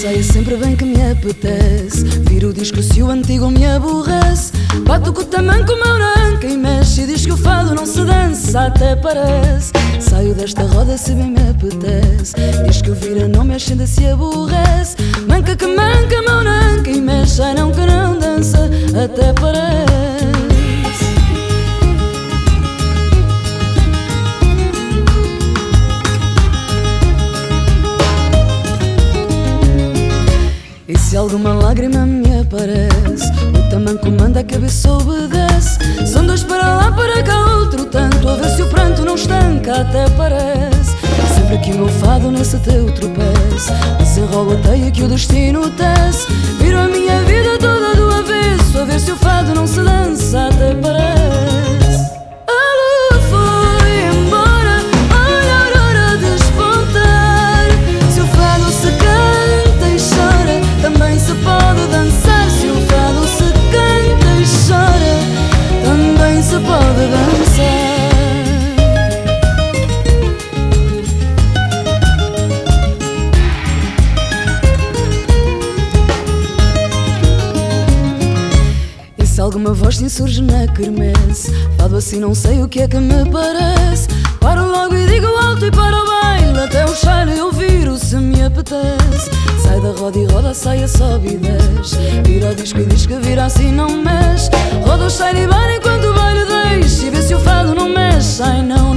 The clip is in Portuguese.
saia sempre bem que me apetece. Viro o disco se o antigo me aborrece. Bato com o tamanco, meu ranca e mexe. E diz que o fado não se dança, até parece. Saio desta roda se bem me apetece. Diz que o vira não mexe, ainda se aborrece. Manca que manca, meu ranca e mexe. Não que não dança, até parece alguma lágrima me aparece. O tamanco manda, a cabeça obedece. São dois para lá, para cá, outro tanto. A ver se o pranto não estanca, até parece. Sempre que o meu fado nesse teu tropeço Desenrola a teia que o destino tece. Viro a minha vida toda se alguma voz se insurge na quermesse Fado assim não sei o que é que me parece. Paro logo e digo alto e para o baile Até o cheiro eu viro se me apetece. Sai da roda e roda, sai a sobe e desce. Vira o disco e diz que vira assim não mexe. Roda o cheiro e vai I know